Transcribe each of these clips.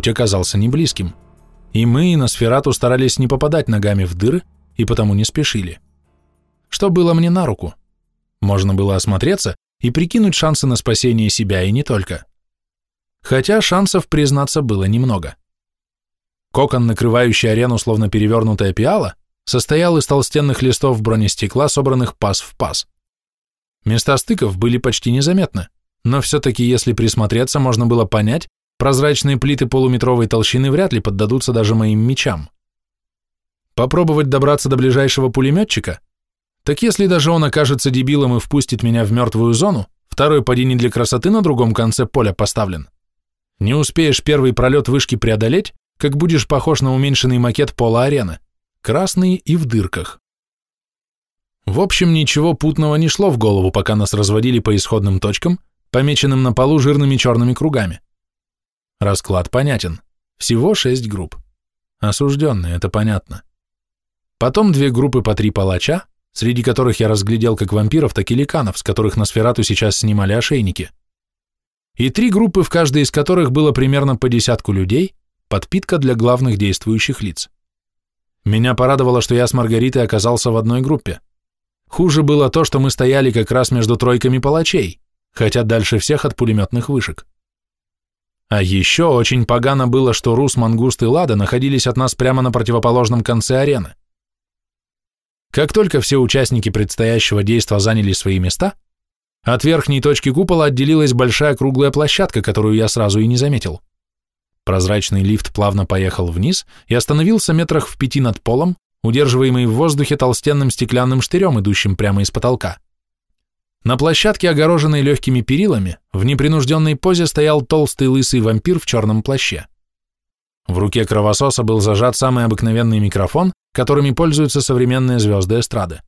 путь оказался не близким, и мы и Носферату старались не попадать ногами в дыры, и потому не спешили. Что было мне на руку? Можно было осмотреться и прикинуть шансы на спасение себя и не только. Хотя шансов, признаться, было немного. Кокон, накрывающий арену словно перевернутая пиала, состоял из толстенных листов бронестекла, собранных паз в паз. Места стыков были почти незаметны, но все-таки, если присмотреться, можно было понять, прозрачные плиты полуметровой толщины вряд ли поддадутся даже моим мечам. Попробовать добраться до ближайшего пулеметчика? Так если даже он окажется дебилом и впустит меня в мертвую зону, второй падение для красоты на другом конце поля поставлен. Не успеешь первый пролет вышки преодолеть, как будешь похож на уменьшенный макет пола арены, красный и в дырках. В общем, ничего путного не шло в голову, пока нас разводили по исходным точкам, помеченным на полу жирными черными кругами. Расклад понятен. Всего шесть групп. Осужденные, это понятно. Потом две группы по три палача, среди которых я разглядел как вампиров, так и ликанов, с которых на сферату сейчас снимали ошейники. И три группы, в каждой из которых было примерно по десятку людей, подпитка для главных действующих лиц. Меня порадовало, что я с Маргаритой оказался в одной группе. Хуже было то, что мы стояли как раз между тройками палачей, хотя дальше всех от пулеметных вышек. А еще очень погано было, что Рус, Мангуст и Лада находились от нас прямо на противоположном конце арены. Как только все участники предстоящего действа заняли свои места, от верхней точки купола отделилась большая круглая площадка, которую я сразу и не заметил. Прозрачный лифт плавно поехал вниз и остановился метрах в пяти над полом, удерживаемый в воздухе толстенным стеклянным штырем, идущим прямо из потолка. На площадке, огороженной легкими перилами, в непринужденной позе стоял толстый лысый вампир в черном плаще. В руке кровососа был зажат самый обыкновенный микрофон, которыми пользуются современные звезды эстрады.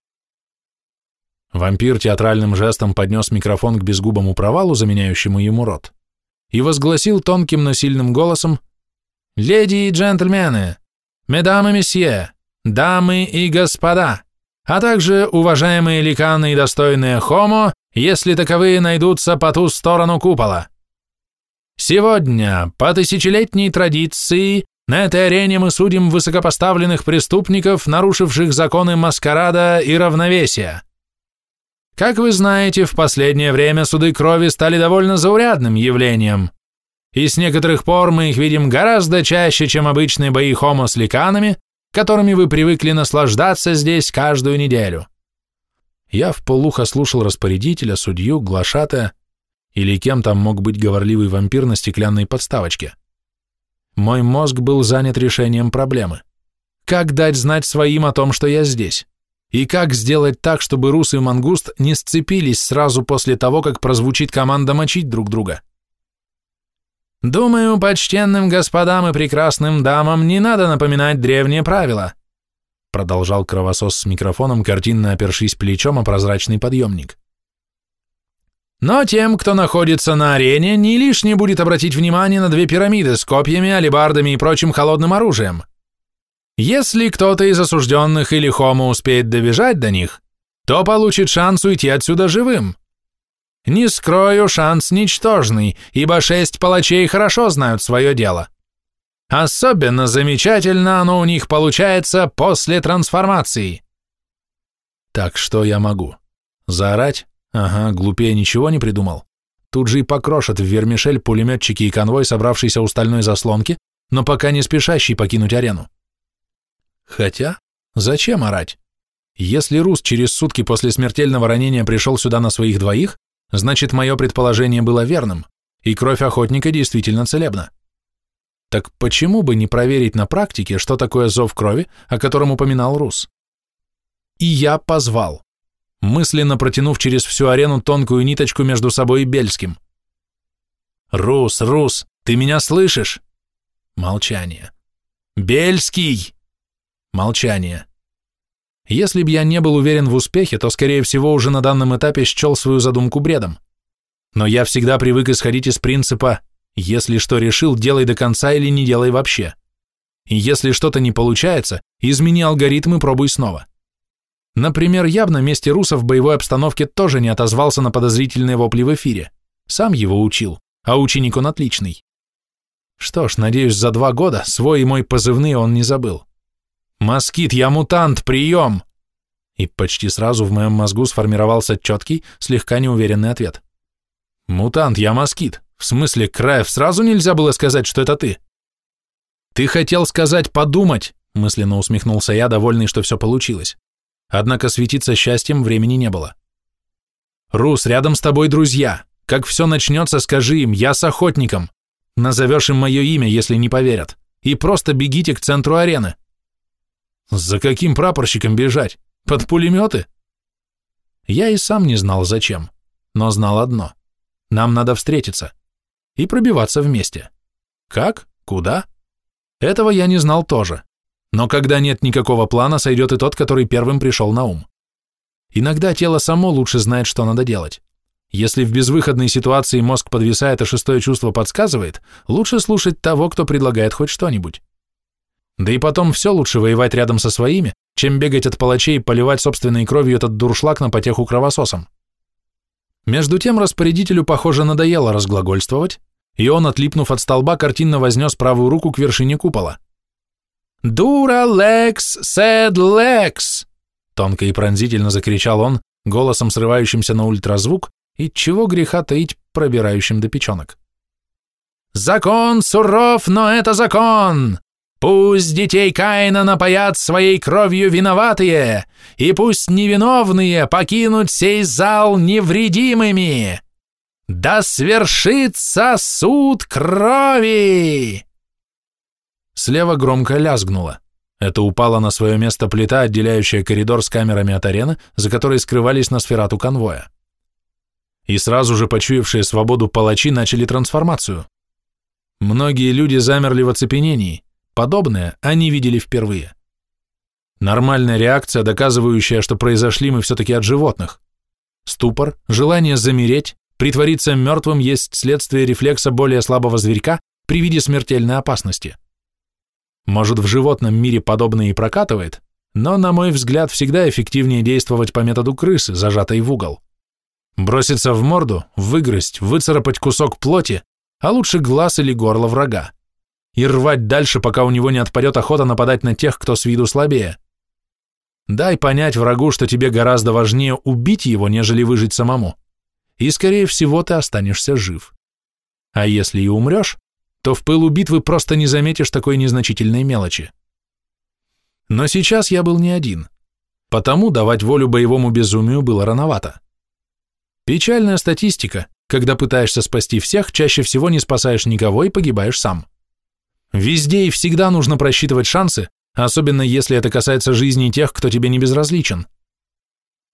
Вампир театральным жестом поднес микрофон к безгубому провалу, заменяющему ему рот, и возгласил тонким, но сильным голосом «Леди и джентльмены, медамы и месье, дамы и господа, а также уважаемые ликаны и достойные хомо, если таковые найдутся по ту сторону купола. Сегодня, по тысячелетней традиции, на этой арене мы судим высокопоставленных преступников, нарушивших законы маскарада и равновесия. Как вы знаете, в последнее время суды крови стали довольно заурядным явлением, и с некоторых пор мы их видим гораздо чаще, чем обычные бои хомо с ликанами, которыми вы привыкли наслаждаться здесь каждую неделю. Я в полухо слушал распорядителя, судью, глашатая, или кем там мог быть говорливый вампир на стеклянной подставочке. Мой мозг был занят решением проблемы. Как дать знать своим о том, что я здесь? И как сделать так, чтобы Рус и Мангуст не сцепились сразу после того, как прозвучит команда мочить друг друга? Думаю, почтенным господам и прекрасным дамам не надо напоминать древние правила, продолжал кровосос с микрофоном, картинно опершись плечом о прозрачный подъемник. Но тем, кто находится на арене, не лишне будет обратить внимание на две пирамиды с копьями, алебардами и прочим холодным оружием. Если кто-то из осужденных или хомо успеет добежать до них, то получит шанс уйти отсюда живым. Не скрою, шанс ничтожный, ибо шесть палачей хорошо знают свое дело. Особенно замечательно оно у них получается после трансформации. Так что я могу? Заорать? Ага, глупее ничего не придумал. Тут же и покрошат в вермишель пулеметчики и конвой, собравшийся у стальной заслонки, но пока не спешащий покинуть арену. Хотя, зачем орать? Если Рус через сутки после смертельного ранения пришел сюда на своих двоих, значит, мое предположение было верным, и кровь охотника действительно целебна. Так почему бы не проверить на практике, что такое зов крови, о котором упоминал Рус? И я позвал мысленно протянув через всю арену тонкую ниточку между собой и Бельским. «Рус, Рус, ты меня слышишь?» Молчание. «Бельский!» Молчание. Если б я не был уверен в успехе, то, скорее всего, уже на данном этапе счел свою задумку бредом. Но я всегда привык исходить из принципа «если что решил, делай до конца или не делай вообще». И если что-то не получается, измени алгоритм и пробуй снова. Например, я бы на месте Руса в боевой обстановке тоже не отозвался на подозрительные вопли в эфире. Сам его учил, а ученик он отличный. Что ж, надеюсь, за два года свой и мой позывные он не забыл. «Москит, я мутант, прием!» И почти сразу в моем мозгу сформировался четкий, слегка неуверенный ответ. «Мутант, я москит. В смысле, Краев, сразу нельзя было сказать, что это ты?» «Ты хотел сказать подумать», — мысленно усмехнулся я, довольный, что все получилось. Однако светиться счастьем времени не было. «Рус, рядом с тобой друзья. Как все начнется, скажи им, я с охотником. Назовешь им мое имя, если не поверят. И просто бегите к центру арены». «За каким прапорщиком бежать? Под пулеметы?» Я и сам не знал, зачем, но знал одно. Нам надо встретиться и пробиваться вместе. Как? Куда? Этого я не знал тоже. Но когда нет никакого плана, сойдет и тот, который первым пришел на ум. Иногда тело само лучше знает, что надо делать. Если в безвыходной ситуации мозг подвисает, а шестое чувство подсказывает, лучше слушать того, кто предлагает хоть что-нибудь. Да и потом все лучше воевать рядом со своими, чем бегать от палачей и поливать собственной кровью этот дуршлаг на потеху кровососом. Между тем распорядителю, похоже, надоело разглагольствовать, и он, отлипнув от столба, картинно вознес правую руку к вершине купола. «Дура лекс сед лекс!» Тонко и пронзительно закричал он, голосом срывающимся на ультразвук и, чего греха таить, пробирающим до печенок. «Закон суров, но это закон! Пусть детей Каина напоят своей кровью виноватые, и пусть невиновные покинут сей зал невредимыми!» Да свершится суд крови!» Слева громко лязгнуло. Это упала на свое место плита, отделяющая коридор с камерами от арены, за которой скрывались на сферату конвоя. И сразу же почуявшие свободу палачи начали трансформацию. Многие люди замерли в оцепенении. Подобное они видели впервые. Нормальная реакция, доказывающая, что произошли мы все-таки от животных. Ступор, желание замереть, Притвориться мертвым есть следствие рефлекса более слабого зверька при виде смертельной опасности. Может, в животном мире подобное и прокатывает, но, на мой взгляд, всегда эффективнее действовать по методу крысы, зажатой в угол. Броситься в морду, выгрызть, выцарапать кусок плоти, а лучше глаз или горло врага. И рвать дальше, пока у него не отпадет охота нападать на тех, кто с виду слабее. Дай понять врагу, что тебе гораздо важнее убить его, нежели выжить самому и, скорее всего, ты останешься жив. А если и умрешь, то в пылу битвы просто не заметишь такой незначительной мелочи. Но сейчас я был не один, потому давать волю боевому безумию было рановато. Печальная статистика, когда пытаешься спасти всех, чаще всего не спасаешь никого и погибаешь сам. Везде и всегда нужно просчитывать шансы, особенно если это касается жизни тех, кто тебе не безразличен.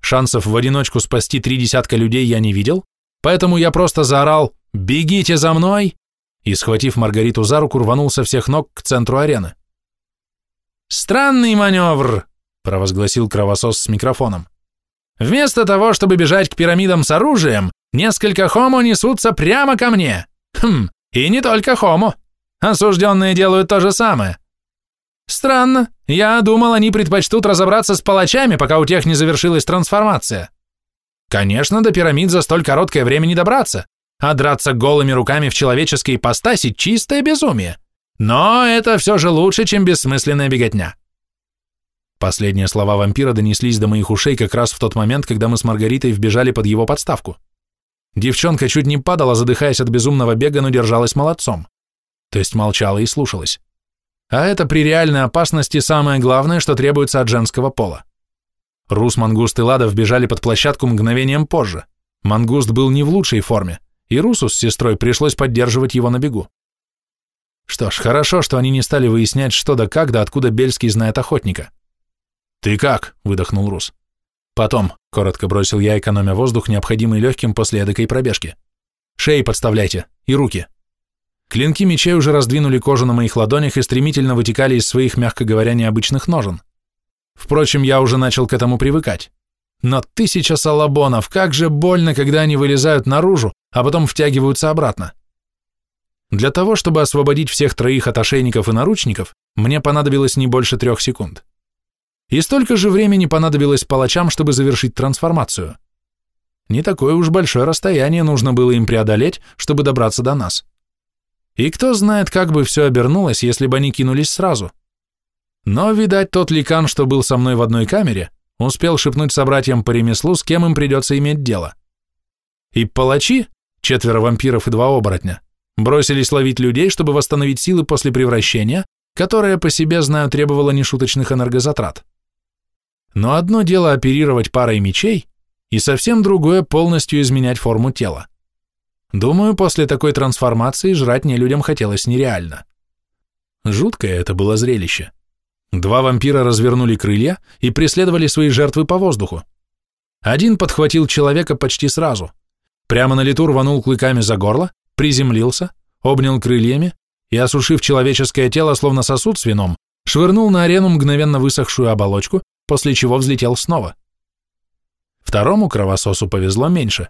Шансов в одиночку спасти три десятка людей я не видел, поэтому я просто заорал «Бегите за мной!» и, схватив Маргариту за руку, рванул со всех ног к центру арены. «Странный маневр!» – провозгласил кровосос с микрофоном. «Вместо того, чтобы бежать к пирамидам с оружием, несколько хомо несутся прямо ко мне. Хм, и не только хомо. Осужденные делают то же самое. Странно. Я думал, они предпочтут разобраться с палачами, пока у тех не завершилась трансформация. Конечно, до пирамид за столь короткое время не добраться, а драться голыми руками в человеческой ипостаси – чистое безумие. Но это все же лучше, чем бессмысленная беготня. Последние слова вампира донеслись до моих ушей как раз в тот момент, когда мы с Маргаритой вбежали под его подставку. Девчонка чуть не падала, задыхаясь от безумного бега, но держалась молодцом. То есть молчала и слушалась. А это при реальной опасности самое главное, что требуется от женского пола. Рус, Мангуст и Лада вбежали под площадку мгновением позже. Мангуст был не в лучшей форме, и Русу с сестрой пришлось поддерживать его на бегу. Что ж, хорошо, что они не стали выяснять, что да как, да откуда Бельский знает охотника. «Ты как?» – выдохнул Рус. «Потом», – коротко бросил я, экономя воздух, необходимый легким после эдакой пробежки. «Шеи подставляйте и руки». Клинки мечей уже раздвинули кожу на моих ладонях и стремительно вытекали из своих, мягко говоря, необычных ножен. Впрочем, я уже начал к этому привыкать. Но тысяча салабонов, как же больно, когда они вылезают наружу, а потом втягиваются обратно. Для того, чтобы освободить всех троих от ошейников и наручников, мне понадобилось не больше трех секунд. И столько же времени понадобилось палачам, чтобы завершить трансформацию. Не такое уж большое расстояние нужно было им преодолеть, чтобы добраться до нас И кто знает, как бы все обернулось, если бы они кинулись сразу. Но, видать, тот ликан, что был со мной в одной камере, успел шепнуть собратьям по ремеслу, с кем им придется иметь дело. И палачи, четверо вампиров и два оборотня, бросились ловить людей, чтобы восстановить силы после превращения, которое по себе, знаю, требовало нешуточных энергозатрат. Но одно дело оперировать парой мечей, и совсем другое полностью изменять форму тела. Думаю, после такой трансформации жрать не людям хотелось нереально. Жуткое это было зрелище. Два вампира развернули крылья и преследовали свои жертвы по воздуху. Один подхватил человека почти сразу. Прямо на лету рванул клыками за горло, приземлился, обнял крыльями и, осушив человеческое тело, словно сосуд с вином, швырнул на арену мгновенно высохшую оболочку, после чего взлетел снова. Второму кровососу повезло меньше.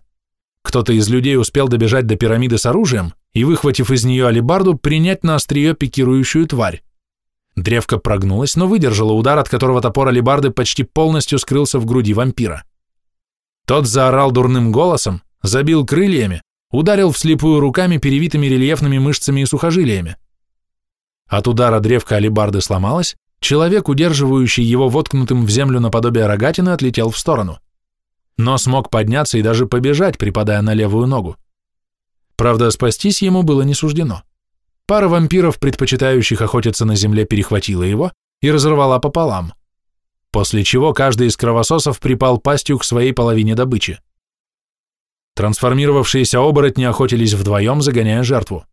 Кто-то из людей успел добежать до пирамиды с оружием и, выхватив из нее алибарду, принять на острие пикирующую тварь. Древко прогнулось, но выдержало удар, от которого топор алибарды почти полностью скрылся в груди вампира. Тот заорал дурным голосом, забил крыльями, ударил вслепую руками, перевитыми рельефными мышцами и сухожилиями. От удара древко алибарды сломалось, человек, удерживающий его воткнутым в землю наподобие рогатины, отлетел в сторону но смог подняться и даже побежать, припадая на левую ногу. Правда, спастись ему было не суждено. Пара вампиров, предпочитающих охотиться на земле, перехватила его и разорвала пополам, после чего каждый из кровососов припал пастью к своей половине добычи. Трансформировавшиеся оборотни охотились вдвоем, загоняя жертву.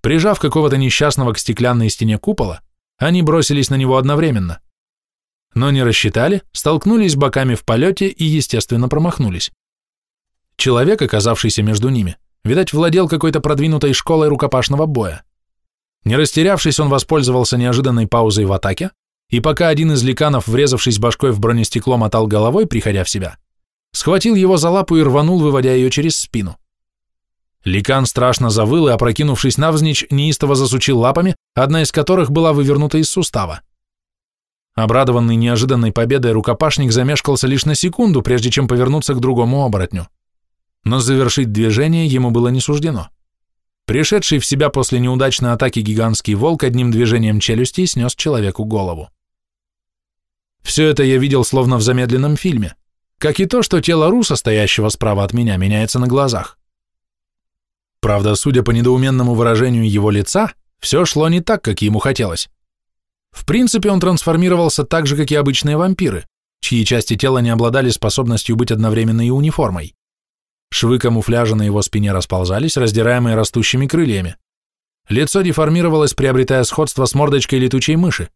Прижав какого-то несчастного к стеклянной стене купола, они бросились на него одновременно но не рассчитали, столкнулись боками в полете и, естественно, промахнулись. Человек, оказавшийся между ними, видать, владел какой-то продвинутой школой рукопашного боя. Не растерявшись, он воспользовался неожиданной паузой в атаке, и пока один из ликанов, врезавшись башкой в бронестекло, мотал головой, приходя в себя, схватил его за лапу и рванул, выводя ее через спину. Ликан страшно завыл и, опрокинувшись навзничь, неистово засучил лапами, одна из которых была вывернута из сустава. Обрадованный неожиданной победой рукопашник замешкался лишь на секунду, прежде чем повернуться к другому оборотню. Но завершить движение ему было не суждено. Пришедший в себя после неудачной атаки гигантский волк одним движением челюсти снес человеку голову. Все это я видел словно в замедленном фильме, как и то, что тело Руса, стоящего справа от меня, меняется на глазах. Правда, судя по недоуменному выражению его лица, все шло не так, как ему хотелось. В принципе, он трансформировался так же, как и обычные вампиры, чьи части тела не обладали способностью быть одновременно и униформой. Швы камуфляжа на его спине расползались, раздираемые растущими крыльями. Лицо деформировалось, приобретая сходство с мордочкой летучей мыши.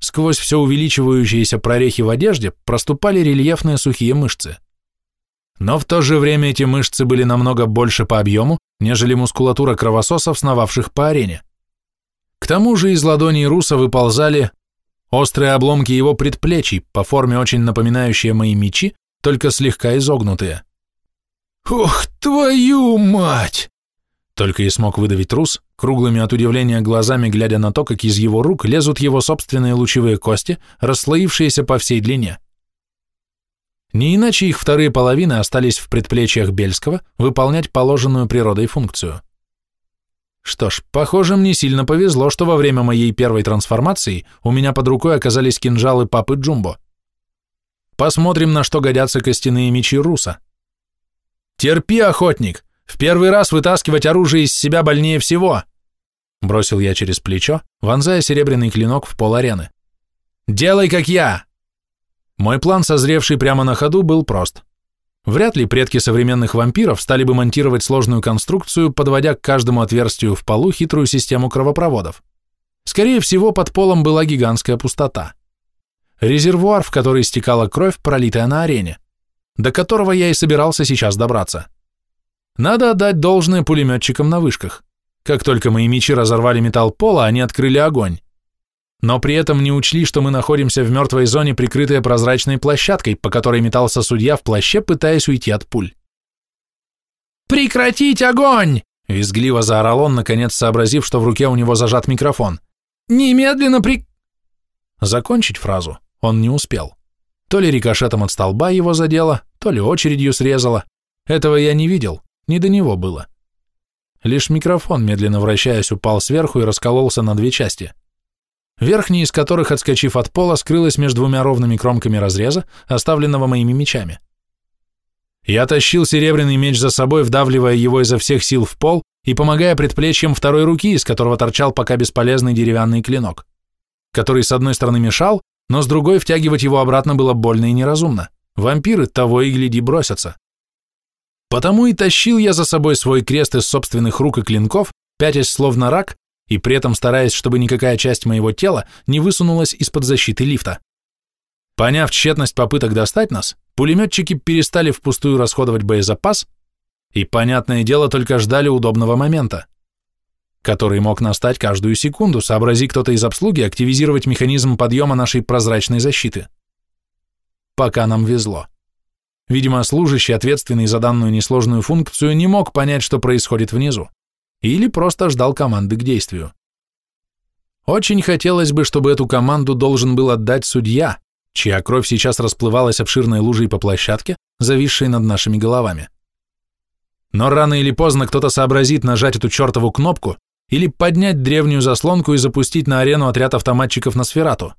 Сквозь все увеличивающиеся прорехи в одежде проступали рельефные сухие мышцы. Но в то же время эти мышцы были намного больше по объему, нежели мускулатура кровососов, сновавших по арене. К тому же из ладоней Руса выползали острые обломки его предплечий, по форме очень напоминающие мои мечи, только слегка изогнутые. «Ох, твою мать!» Только и смог выдавить Рус, круглыми от удивления глазами глядя на то, как из его рук лезут его собственные лучевые кости, расслоившиеся по всей длине. Не иначе их вторые половины остались в предплечьях Бельского выполнять положенную природой функцию. Что ж, похоже, мне сильно повезло, что во время моей первой трансформации у меня под рукой оказались кинжалы папы Джумбо. Посмотрим, на что годятся костяные мечи Руса. «Терпи, охотник! В первый раз вытаскивать оружие из себя больнее всего!» Бросил я через плечо, вонзая серебряный клинок в пол арены. «Делай, как я!» Мой план, созревший прямо на ходу, был прост. Вряд ли предки современных вампиров стали бы монтировать сложную конструкцию, подводя к каждому отверстию в полу хитрую систему кровопроводов. Скорее всего, под полом была гигантская пустота. Резервуар, в который стекала кровь, пролитая на арене, до которого я и собирался сейчас добраться. Надо отдать должное пулеметчикам на вышках. Как только мои мечи разорвали металл пола, они открыли огонь но при этом не учли, что мы находимся в мертвой зоне, прикрытая прозрачной площадкой, по которой метался судья в плаще, пытаясь уйти от пуль. «Прекратить огонь!» — визгливо заорал он, наконец сообразив, что в руке у него зажат микрофон. «Немедленно при...» Закончить фразу он не успел. То ли рикошетом от столба его задело, то ли очередью срезало. Этого я не видел, не до него было. Лишь микрофон, медленно вращаясь, упал сверху и раскололся на две части. Верхняя из которых, отскочив от пола, скрылась между двумя ровными кромками разреза, оставленного моими мечами. Я тащил серебряный меч за собой, вдавливая его изо всех сил в пол и помогая предплечьем второй руки, из которого торчал пока бесполезный деревянный клинок, который с одной стороны мешал, но с другой втягивать его обратно было больно и неразумно. Вампиры того и гляди бросятся. Потому и тащил я за собой свой крест из собственных рук и клинков, пятясь словно рак, и при этом стараясь, чтобы никакая часть моего тела не высунулась из-под защиты лифта. Поняв тщетность попыток достать нас, пулеметчики перестали впустую расходовать боезапас и, понятное дело, только ждали удобного момента, который мог настать каждую секунду, сообрази кто-то из обслуги активизировать механизм подъема нашей прозрачной защиты. Пока нам везло. Видимо, служащий, ответственный за данную несложную функцию, не мог понять, что происходит внизу, или просто ждал команды к действию. Очень хотелось бы, чтобы эту команду должен был отдать судья, чья кровь сейчас расплывалась обширной лужей по площадке, зависшей над нашими головами. Но рано или поздно кто-то сообразит нажать эту чертову кнопку или поднять древнюю заслонку и запустить на арену отряд автоматчиков на сферату.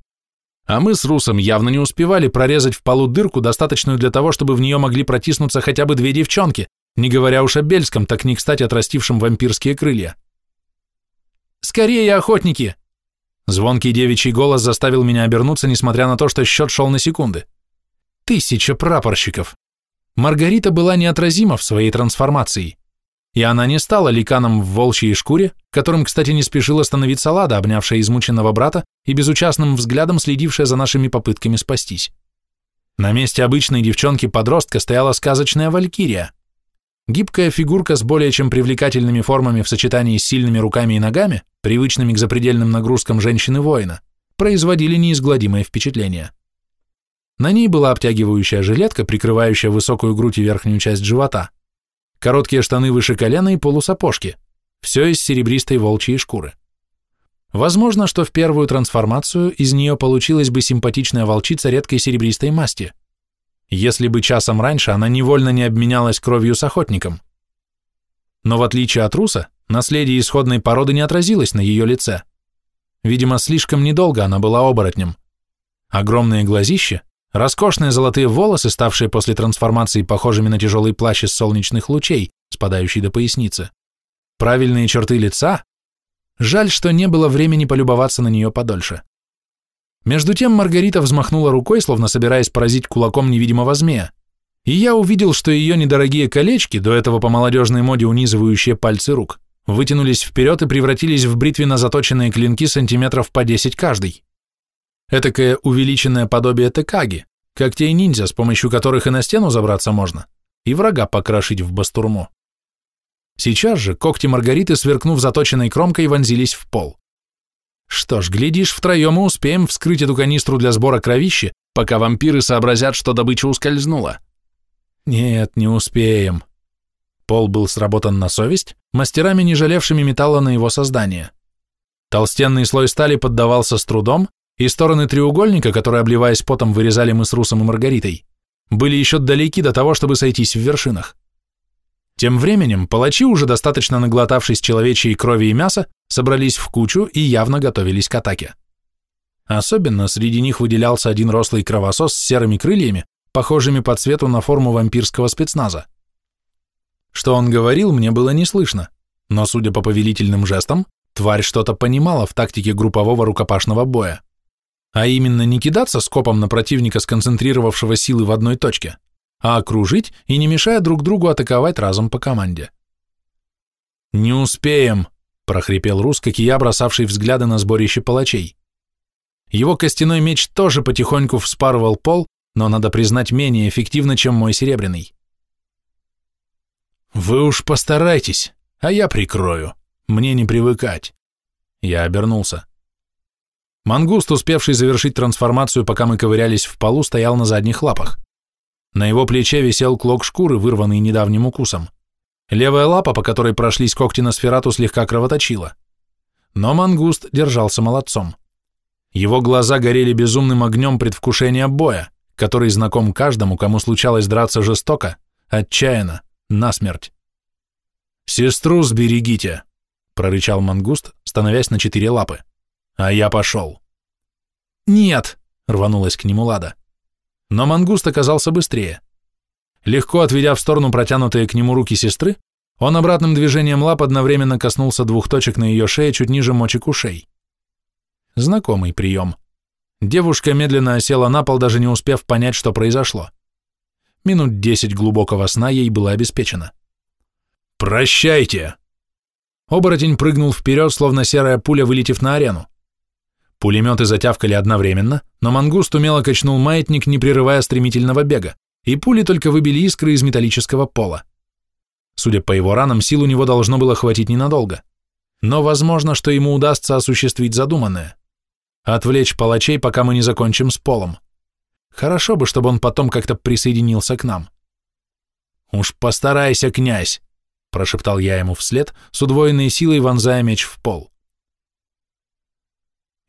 А мы с Русом явно не успевали прорезать в полу дырку, достаточную для того, чтобы в нее могли протиснуться хотя бы две девчонки, не говоря уж о Бельском, так не кстати отрастившем вампирские крылья. «Скорее, охотники!» Звонкий девичий голос заставил меня обернуться, несмотря на то, что счет шел на секунды. Тысяча прапорщиков. Маргарита была неотразима в своей трансформации. И она не стала ликаном в волчьей шкуре, которым, кстати, не спешила становиться Лада, обнявшая измученного брата и безучастным взглядом следившая за нашими попытками спастись. На месте обычной девчонки-подростка стояла сказочная валькирия. Гибкая фигурка с более чем привлекательными формами в сочетании с сильными руками и ногами, привычными к запредельным нагрузкам женщины-воина, производили неизгладимое впечатление. На ней была обтягивающая жилетка, прикрывающая высокую грудь и верхнюю часть живота, короткие штаны выше колена и полусапожки, все из серебристой волчьей шкуры. Возможно, что в первую трансформацию из нее получилась бы симпатичная волчица редкой серебристой масти, если бы часом раньше она невольно не обменялась кровью с охотником. Но в отличие от руса, наследие исходной породы не отразилось на ее лице. Видимо, слишком недолго она была оборотнем. Огромные глазища, Роскошные золотые волосы, ставшие после трансформации похожими на тяжелый плащ из солнечных лучей, спадающий до поясницы. Правильные черты лица. Жаль, что не было времени полюбоваться на нее подольше. Между тем Маргарита взмахнула рукой, словно собираясь поразить кулаком невидимого змея. И я увидел, что ее недорогие колечки, до этого по молодежной моде унизывающие пальцы рук, вытянулись вперед и превратились в бритвенно заточенные клинки сантиметров по 10 каждый. Этакое увеличенное подобие текаги, как те ниндзя, с помощью которых и на стену забраться можно, и врага покрошить в бастурму. Сейчас же когти Маргариты, сверкнув заточенной кромкой, вонзились в пол. Что ж, глядишь, втроем мы успеем вскрыть эту канистру для сбора кровищи, пока вампиры сообразят, что добыча ускользнула. Нет, не успеем. Пол был сработан на совесть, мастерами, не жалевшими металла на его создание. Толстенный слой стали поддавался с трудом, и стороны треугольника, которые, обливаясь потом, вырезали мы с Русом и Маргаритой, были еще далеки до того, чтобы сойтись в вершинах. Тем временем палачи, уже достаточно наглотавшись человечьей крови и мяса, собрались в кучу и явно готовились к атаке. Особенно среди них выделялся один рослый кровосос с серыми крыльями, похожими по цвету на форму вампирского спецназа. Что он говорил, мне было не слышно, но, судя по повелительным жестам, тварь что-то понимала в тактике группового рукопашного боя. А именно не кидаться скопом на противника, сконцентрировавшего силы в одной точке, а окружить и не мешая друг другу атаковать разом по команде. «Не успеем», – прохрипел Рус, как и я, бросавший взгляды на сборище палачей. Его костяной меч тоже потихоньку вспарывал пол, но, надо признать, менее эффективно, чем мой серебряный. «Вы уж постарайтесь, а я прикрою. Мне не привыкать». Я обернулся. Мангуст, успевший завершить трансформацию, пока мы ковырялись в полу, стоял на задних лапах. На его плече висел клок шкуры, вырванный недавним укусом. Левая лапа, по которой прошлись когти на сферату, слегка кровоточила. Но мангуст держался молодцом. Его глаза горели безумным огнем предвкушения боя, который знаком каждому, кому случалось драться жестоко, отчаянно, насмерть. «Сестру сберегите!» — прорычал мангуст, становясь на четыре лапы. «А я пошел!» «Нет!» — рванулась к нему Лада. Но мангуст оказался быстрее. Легко отведя в сторону протянутые к нему руки сестры, он обратным движением лап одновременно коснулся двух точек на ее шее чуть ниже мочек ушей. Знакомый прием. Девушка медленно осела на пол, даже не успев понять, что произошло. Минут десять глубокого сна ей было обеспечено. «Прощайте!» Оборотень прыгнул вперед, словно серая пуля, вылетев на арену. Пулеметы затявкали одновременно, но мангуст умело качнул маятник, не прерывая стремительного бега, и пули только выбили искры из металлического пола. Судя по его ранам, сил у него должно было хватить ненадолго. Но возможно, что ему удастся осуществить задуманное. Отвлечь палачей, пока мы не закончим с полом. Хорошо бы, чтобы он потом как-то присоединился к нам. «Уж постарайся, князь!» — прошептал я ему вслед, с удвоенной силой вонзая меч в пол.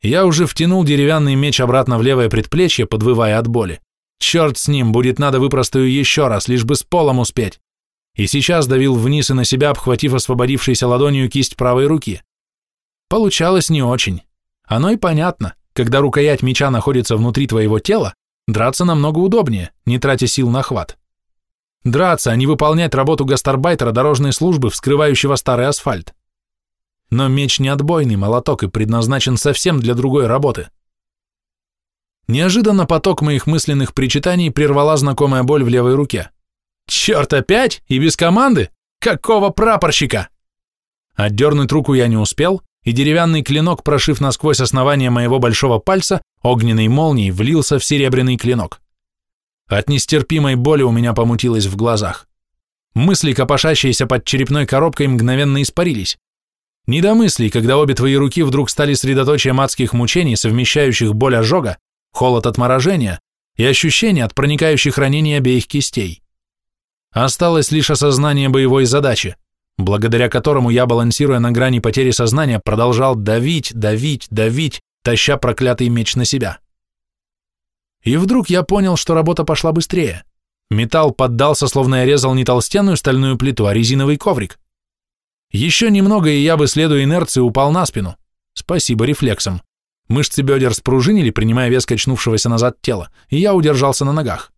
Я уже втянул деревянный меч обратно в левое предплечье, подвывая от боли. Черт с ним, будет надо выпростую еще раз, лишь бы с полом успеть. И сейчас давил вниз и на себя, обхватив освободившейся ладонью кисть правой руки. Получалось не очень. Оно и понятно, когда рукоять меча находится внутри твоего тела, драться намного удобнее, не тратя сил на хват. Драться, а не выполнять работу гастарбайтера дорожной службы, вскрывающего старый асфальт. Но меч не отбойный молоток и предназначен совсем для другой работы. Неожиданно поток моих мысленных причитаний прервала знакомая боль в левой руке. «Черт, опять? И без команды? Какого прапорщика?» Отдернуть руку я не успел, и деревянный клинок, прошив насквозь основание моего большого пальца, огненной молнией влился в серебряный клинок. От нестерпимой боли у меня помутилось в глазах. Мысли, копошащиеся под черепной коробкой, мгновенно испарились. Не до мыслей, когда обе твои руки вдруг стали средоточием адских мучений, совмещающих боль ожога, холод отморожения и ощущение от проникающих ранений обеих кистей. Осталось лишь осознание боевой задачи, благодаря которому я, балансируя на грани потери сознания, продолжал давить, давить, давить, таща проклятый меч на себя. И вдруг я понял, что работа пошла быстрее. Металл поддался, словно я резал не толстенную стальную плиту, а резиновый коврик. Еще немного, и я бы, следуя инерции, упал на спину. Спасибо рефлексам. Мышцы бедер спружинили, принимая вес качнувшегося назад тела, и я удержался на ногах.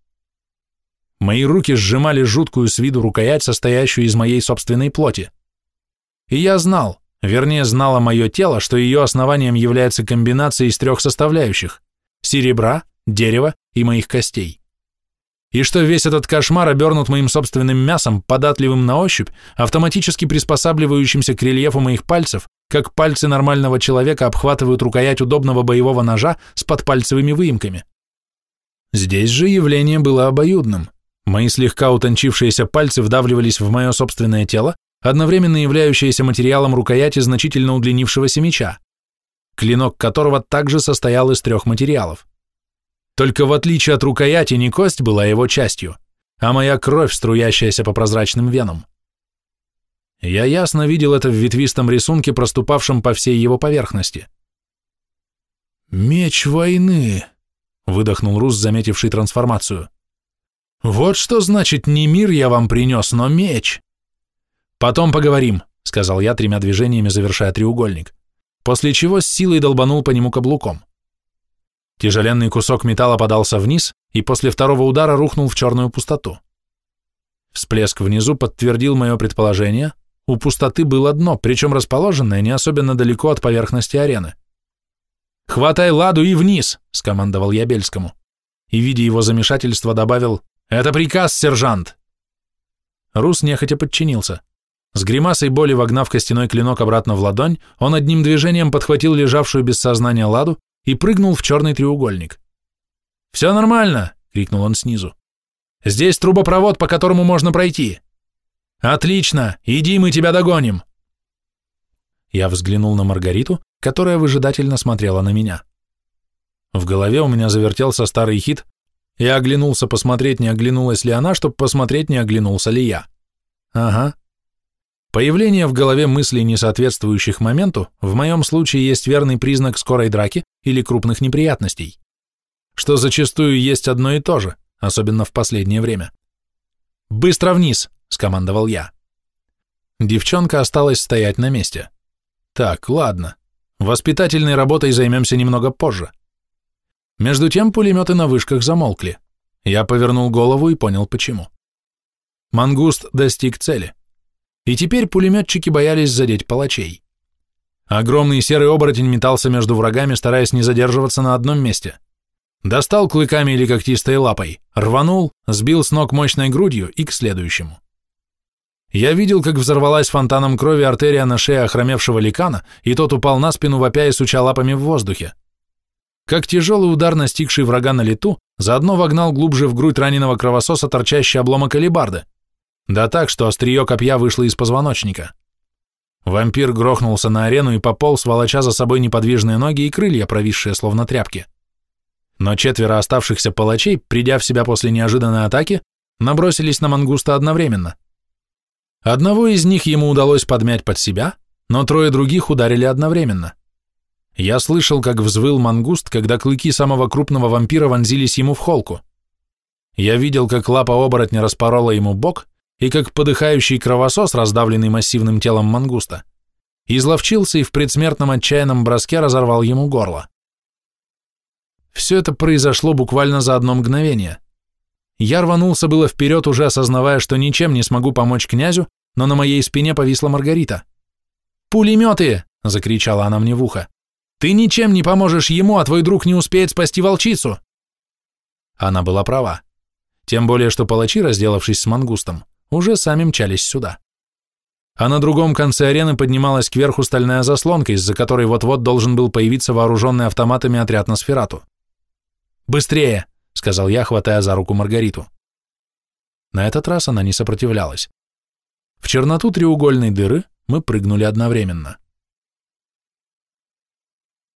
Мои руки сжимали жуткую с виду рукоять, состоящую из моей собственной плоти. И я знал, вернее знало мое тело, что ее основанием является комбинация из трех составляющих – серебра, дерева и моих костей. И что весь этот кошмар обернут моим собственным мясом, податливым на ощупь, автоматически приспосабливающимся к рельефу моих пальцев, как пальцы нормального человека обхватывают рукоять удобного боевого ножа с подпальцевыми выемками. Здесь же явление было обоюдным. Мои слегка утончившиеся пальцы вдавливались в мое собственное тело, одновременно являющееся материалом рукояти значительно удлинившегося меча, клинок которого также состоял из трех материалов. Только в отличие от рукояти не кость была его частью, а моя кровь, струящаяся по прозрачным венам. Я ясно видел это в ветвистом рисунке, проступавшем по всей его поверхности. «Меч войны», — выдохнул Рус, заметивший трансформацию. «Вот что значит не мир я вам принес, но меч». «Потом поговорим», — сказал я, тремя движениями завершая треугольник, после чего с силой долбанул по нему каблуком. Тяжеленный кусок металла подался вниз и после второго удара рухнул в черную пустоту. Всплеск внизу подтвердил мое предположение, у пустоты было дно, причем расположенное не особенно далеко от поверхности арены. «Хватай ладу и вниз!» — скомандовал я Бельскому. И, видя его замешательство, добавил «Это приказ, сержант!» Рус нехотя подчинился. С гримасой боли вогнав костяной клинок обратно в ладонь, он одним движением подхватил лежавшую без сознания ладу и прыгнул в черный треугольник. «Все нормально!» — крикнул он снизу. «Здесь трубопровод, по которому можно пройти!» «Отлично! Иди, мы тебя догоним!» Я взглянул на Маргариту, которая выжидательно смотрела на меня. В голове у меня завертелся старый хит, я оглянулся посмотреть, не оглянулась ли она, чтобы посмотреть, не оглянулся ли я. Ага, Появление в голове мыслей, не соответствующих моменту, в моем случае есть верный признак скорой драки или крупных неприятностей, что зачастую есть одно и то же, особенно в последнее время. «Быстро вниз!» — скомандовал я. Девчонка осталась стоять на месте. Так, ладно. Воспитательной работой займемся немного позже. Между тем пулеметы на вышках замолкли. Я повернул голову и понял почему. Мангуст достиг цели. И теперь пулеметчики боялись задеть палачей. Огромный серый оборотень метался между врагами, стараясь не задерживаться на одном месте. Достал клыками или когтистой лапой, рванул, сбил с ног мощной грудью и к следующему. Я видел, как взорвалась фонтаном крови артерия на шее охромевшего ликана, и тот упал на спину, вопя и суча лапами в воздухе. Как тяжелый удар, настигший врага на лету, заодно вогнал глубже в грудь раненого кровососа торчащий обломок алебарды. Да так, что острие копья вышло из позвоночника. Вампир грохнулся на арену и пополз, волоча за собой неподвижные ноги и крылья, провисшие словно тряпки. Но четверо оставшихся палачей, придя в себя после неожиданной атаки, набросились на мангуста одновременно. Одного из них ему удалось подмять под себя, но трое других ударили одновременно. Я слышал, как взвыл мангуст, когда клыки самого крупного вампира вонзились ему в холку. Я видел, как лапа оборотня распорола ему бок, и как подыхающий кровосос, раздавленный массивным телом мангуста, изловчился и в предсмертном отчаянном броске разорвал ему горло. Все это произошло буквально за одно мгновение. Я рванулся было вперед, уже осознавая, что ничем не смогу помочь князю, но на моей спине повисла Маргарита. «Пулеметы!» — закричала она мне в ухо. «Ты ничем не поможешь ему, а твой друг не успеет спасти волчицу!» Она была права. Тем более, что палачи, разделавшись с мангустом, уже сами мчались сюда. А на другом конце арены поднималась кверху стальная заслонка, из-за которой вот-вот должен был появиться вооруженный автоматами отряд на сферату. «Быстрее!» — сказал я, хватая за руку Маргариту. На этот раз она не сопротивлялась. В черноту треугольной дыры мы прыгнули одновременно.